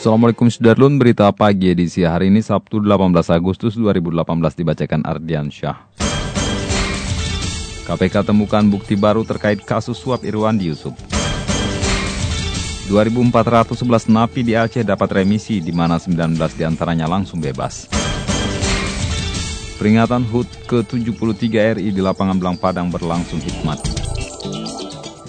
Assalamualaikum Sudarlun, berita pagi edisi hari ini Sabtu 18 Agustus 2018 dibacakan Ardian Syah. KPK temukan bukti baru terkait kasus suap Irwandi Yusuf. 2411 napi di Aceh dapat remisi, di mana 19 di antaranya langsung bebas. Peringatan HUT ke-73 RI di lapangan Belang Padang berlangsung hikmat.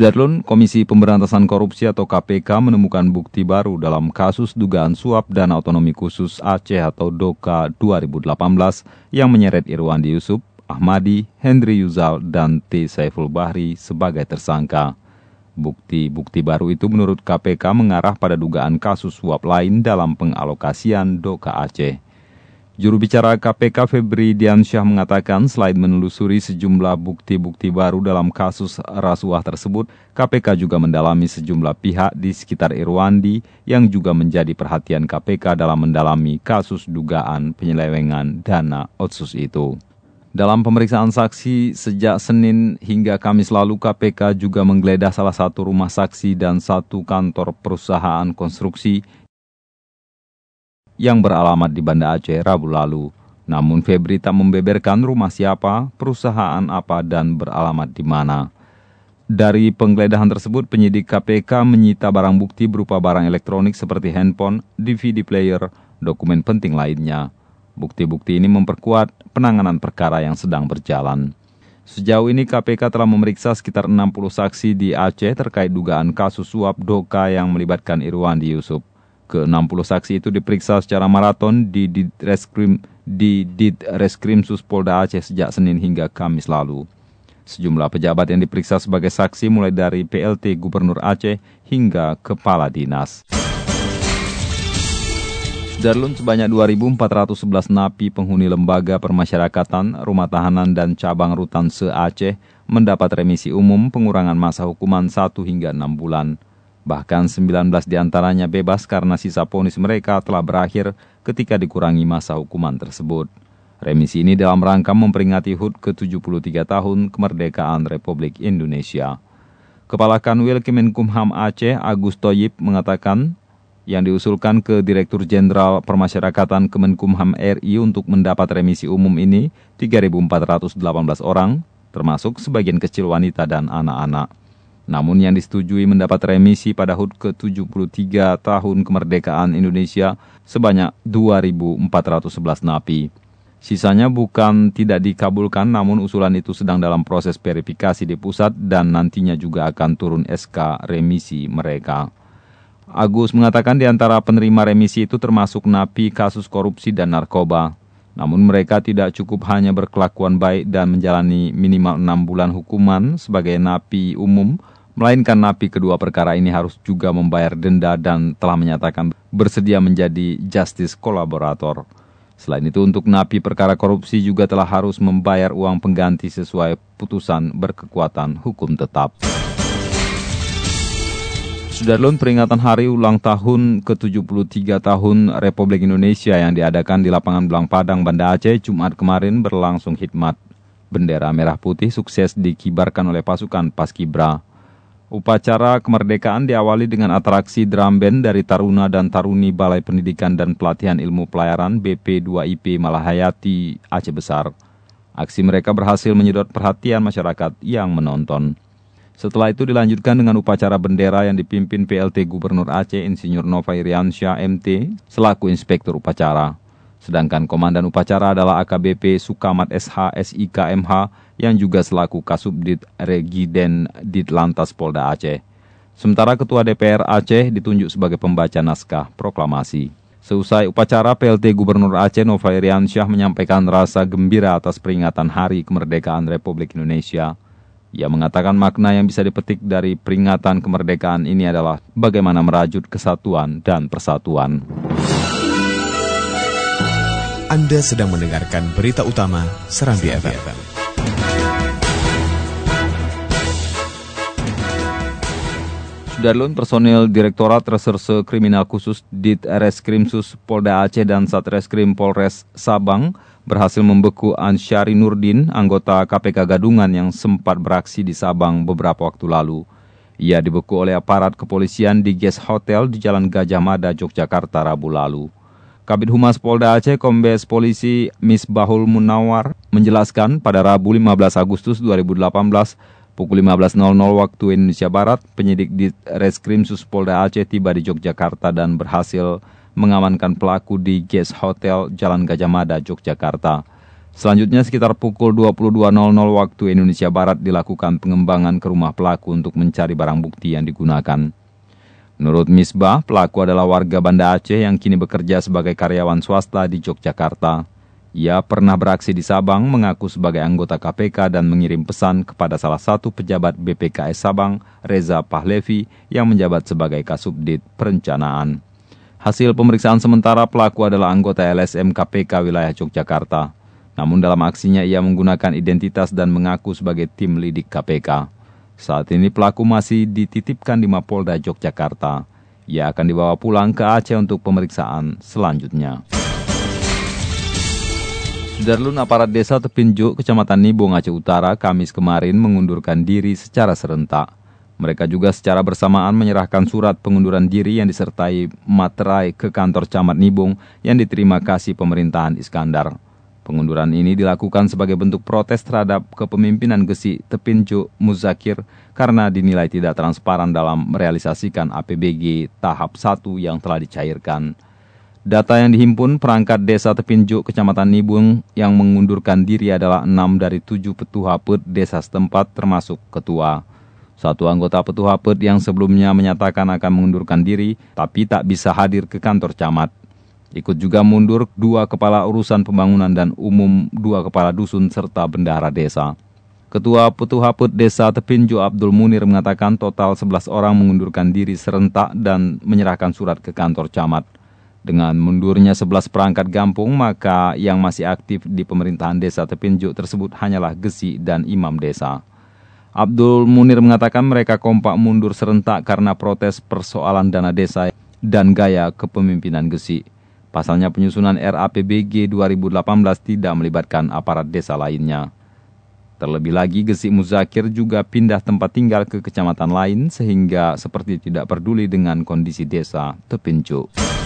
Sudarlun, Komisi Pemberantasan Korupsi atau KPK menemukan bukti baru dalam kasus dugaan suap dana otonomi khusus Aceh atau DOKA 2018 yang menyeret Irwandi Yusuf, Ahmadi, Hendri Yuzal, dan T. Saiful Bahri sebagai tersangka. Bukti-bukti baru itu menurut KPK mengarah pada dugaan kasus suap lain dalam pengalokasian DOKA Aceh. Juru bicara KPK Febri Diansyah mengatakan selain menelusuri sejumlah bukti-bukti baru dalam kasus rasuah tersebut, KPK juga mendalami sejumlah pihak di sekitar Irwandi yang juga menjadi perhatian KPK dalam mendalami kasus dugaan penyelewengan dana otsus itu. Dalam pemeriksaan saksi sejak Senin hingga Kamis lalu, KPK juga menggeledah salah satu rumah saksi dan satu kantor perusahaan konstruksi yang beralamat di Banda Aceh Rabu lalu. Namun Febri tak membeberkan rumah siapa, perusahaan apa, dan beralamat di mana. Dari penggeledahan tersebut, penyidik KPK menyita barang bukti berupa barang elektronik seperti handphone, DVD player, dokumen penting lainnya. Bukti-bukti ini memperkuat penanganan perkara yang sedang berjalan. Sejauh ini KPK telah memeriksa sekitar 60 saksi di Aceh terkait dugaan kasus suap doka yang melibatkan Irwandi Yusuf. Ke-60 saksi itu diperiksa secara maraton di Ditreskrim di Ditreskrim Suspolda Aceh sejak Senin hingga Kamis lalu. Sejumlah pejabat yang diperiksa sebagai saksi mulai dari PLT Gubernur Aceh hingga Kepala Dinas. Darlun sebanyak 2.411 napi penghuni lembaga permasyarakatan, rumah tahanan, dan cabang rutan se-Aceh mendapat remisi umum pengurangan masa hukuman 1 hingga 6 bulan. Bahkan 19 di antaranya bebas karena sisa ponis mereka telah berakhir ketika dikurangi masa hukuman tersebut. Remisi ini dalam rangka memperingati HUT ke-73 tahun kemerdekaan Republik Indonesia. Kepala Kanwil Kemenkumham Aceh Agus Toyib mengatakan yang diusulkan ke Direktur Jenderal Permasyarakatan Kemenkumham RI untuk mendapat remisi umum ini 3.418 orang, termasuk sebagian kecil wanita dan anak-anak. Namun yang disetujui mendapat remisi pada HUT ke-73 tahun kemerdekaan Indonesia sebanyak 2.411 napi. Sisanya bukan tidak dikabulkan namun usulan itu sedang dalam proses verifikasi di pusat dan nantinya juga akan turun SK remisi mereka. Agus mengatakan di antara penerima remisi itu termasuk napi kasus korupsi dan narkoba. Namun mereka tidak cukup hanya berkelakuan baik dan menjalani minimal 6 bulan hukuman sebagai napi umum, Melainkan napi kedua perkara ini harus juga membayar denda dan telah menyatakan bersedia menjadi justice kolaborator. Selain itu untuk napi perkara korupsi juga telah harus membayar uang pengganti sesuai putusan berkekuatan hukum tetap. Sudarlun peringatan hari ulang tahun ke-73 tahun Republik Indonesia yang diadakan di lapangan Belang Padang, Banda Aceh, Jumat kemarin berlangsung hikmat. Bendera merah putih sukses dikibarkan oleh pasukan Paskibra. Upacara kemerdekaan diawali dengan atraksi drum band dari Taruna dan Taruni Balai Pendidikan dan Pelatihan Ilmu Pelayaran BP2IP Malahayati Aceh Besar. Aksi mereka berhasil menyedot perhatian masyarakat yang menonton. Setelah itu dilanjutkan dengan upacara bendera yang dipimpin PLT Gubernur Aceh Insinyur Nova Iriansyah MT selaku inspektur upacara. Sedangkan komandan upacara adalah AKBP Sukamat SH SIKMH yang juga selaku Kasubdit Regiden Ditlantas Polda Aceh. Sementara Ketua DPR Aceh ditunjuk sebagai pembaca naskah proklamasi. Seusai upacara, PLT Gubernur Aceh Nova Iriansyah menyampaikan rasa gembira atas peringatan Hari Kemerdekaan Republik Indonesia. Ia mengatakan makna yang bisa dipetik dari peringatan kemerdekaan ini adalah bagaimana merajut kesatuan dan persatuan. Anda sedang mendengarkan berita utama Serambi FM. Sudarlun personil Direktorat Reserse Kriminal Khusus Ditreskrimsus Polda Aceh dan Satreskrim Polres Sabang berhasil membeku Ansyari Nurdin, anggota KPK Gadungan yang sempat beraksi di Sabang beberapa waktu lalu. Ia dibeku oleh aparat kepolisian di Guest Hotel di Jalan Gajah Mada, Yogyakarta, Rabu lalu. Kabit Humas Polda Aceh Kombes Polisi Misbahul Munawar menjelaskan pada Rabu 15 Agustus 2018 Pukul 15.00 waktu Indonesia Barat, penyidik di Reskrim Suspolda Aceh tiba di Yogyakarta dan berhasil mengamankan pelaku di Guest Hotel Jalan Gajah Mada, Yogyakarta. Selanjutnya sekitar pukul 22.00 waktu Indonesia Barat dilakukan pengembangan ke rumah pelaku untuk mencari barang bukti yang digunakan. Menurut Misbah, pelaku adalah warga Banda Aceh yang kini bekerja sebagai karyawan swasta di Yogyakarta. Ia pernah beraksi di Sabang, mengaku sebagai anggota KPK dan mengirim pesan kepada salah satu pejabat BPKS Sabang, Reza Pahlevi, yang menjabat sebagai Kasubdit Perencanaan. Hasil pemeriksaan sementara pelaku adalah anggota LSM KPK wilayah Yogyakarta. Namun dalam aksinya ia menggunakan identitas dan mengaku sebagai tim lidik KPK. Saat ini pelaku masih dititipkan di Mapolda Yogyakarta. Ia akan dibawa pulang ke Aceh untuk pemeriksaan selanjutnya. Darlun aparat desa Tepinjuk, Kecamatan Nibong, Aceh Utara, Kamis kemarin mengundurkan diri secara serentak. Mereka juga secara bersamaan menyerahkan surat pengunduran diri yang disertai materai ke kantor Camat Nibong yang diterima kasih pemerintahan Iskandar. Pengunduran ini dilakukan sebagai bentuk protes terhadap kepemimpinan Gesi Tepinjuk Muzakir karena dinilai tidak transparan dalam merealisasikan APBG tahap 1 yang telah dicairkan. Data yang dihimpun perangkat desa Tepinjuk, Kecamatan Nibung yang mengundurkan diri adalah enam dari tujuh petua pet desa setempat termasuk ketua. Satu anggota petua pet yang sebelumnya menyatakan akan mengundurkan diri, tapi tak bisa hadir ke kantor camat. Ikut juga mundur dua kepala urusan pembangunan dan umum dua kepala dusun serta bendahara desa. Ketua Petua Pet Desa Tepinju Abdul Munir mengatakan total 11 orang mengundurkan diri serentak dan menyerahkan surat ke kantor camat. Dengan mundurnya 11 perangkat gampung, maka yang masih aktif di pemerintahan desa Tepinjuk tersebut hanyalah Gesi dan Imam Desa. Abdul Munir mengatakan mereka kompak mundur serentak karena protes persoalan dana desa dan gaya kepemimpinan Gesi. Pasalnya penyusunan RAPBG 2018 tidak melibatkan aparat desa lainnya. Terlebih lagi, Gesi Muzakir juga pindah tempat tinggal ke kecamatan lain sehingga seperti tidak peduli dengan kondisi desa Tepinjuk.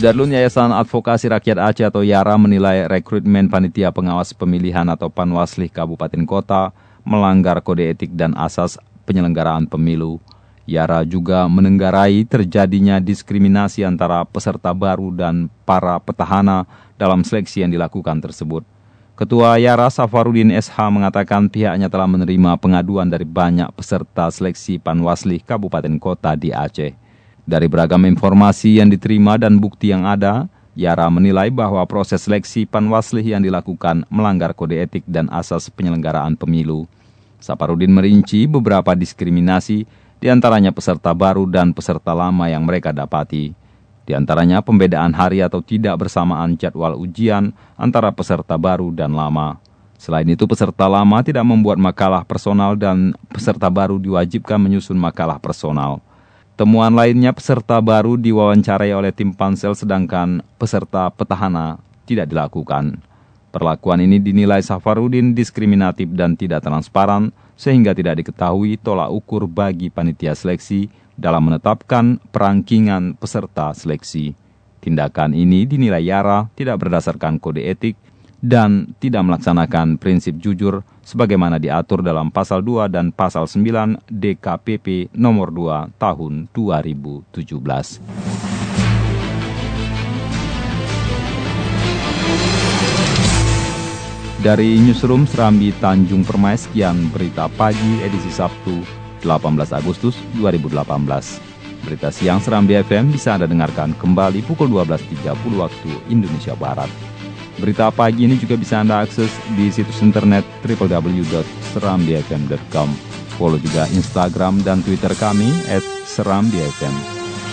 Darlun Yayasan Advokasi Rakyat Aceh atau YARA menilai rekrutmen panitia pengawas pemilihan atau Panwaslih Kabupaten Kota melanggar kode etik dan asas penyelenggaraan pemilu. YARA juga menenggarai terjadinya diskriminasi antara peserta baru dan para petahana dalam seleksi yang dilakukan tersebut. Ketua YARA Safarudin SH mengatakan pihaknya telah menerima pengaduan dari banyak peserta seleksi Panwaslih Kabupaten Kota di Aceh. Dari beragam informasi yang diterima dan bukti yang ada, Yara menilai bahwa proses seleksi Panwaslih yang dilakukan melanggar kode etik dan asas penyelenggaraan pemilu. Saparudin merinci beberapa diskriminasi, di antaranya peserta baru dan peserta lama yang mereka dapati. Di antaranya pembedaan hari atau tidak bersamaan jadwal ujian antara peserta baru dan lama. Selain itu, peserta lama tidak membuat makalah personal dan peserta baru diwajibkan menyusun makalah personal. Temuan lainnya peserta baru diwawancarai oleh tim pansel sedangkan peserta petahana tidak dilakukan. Perlakuan ini dinilai Safarudin diskriminatif dan tidak transparan sehingga tidak diketahui tolak ukur bagi panitia seleksi dalam menetapkan perangkingan peserta seleksi. Tindakan ini dinilai Yara tidak berdasarkan kode etik dan tidak melaksanakan prinsip jujur sebagaimana diatur dalam pasal 2 dan pasal 9 DKPP nomor 2 tahun 2017. Dari Newsroom Serambi Tanjung Permai, sekian berita pagi edisi Sabtu 18 Agustus 2018. Berita siang Serambi FM bisa Anda dengarkan kembali pukul 12.30 waktu Indonesia Barat. Berita pagi ini juga bisa Anda akses di situs internet www.serambifm.com. Follow juga Instagram dan Twitter kami at serambifm.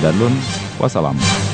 Dan lun, wassalamu.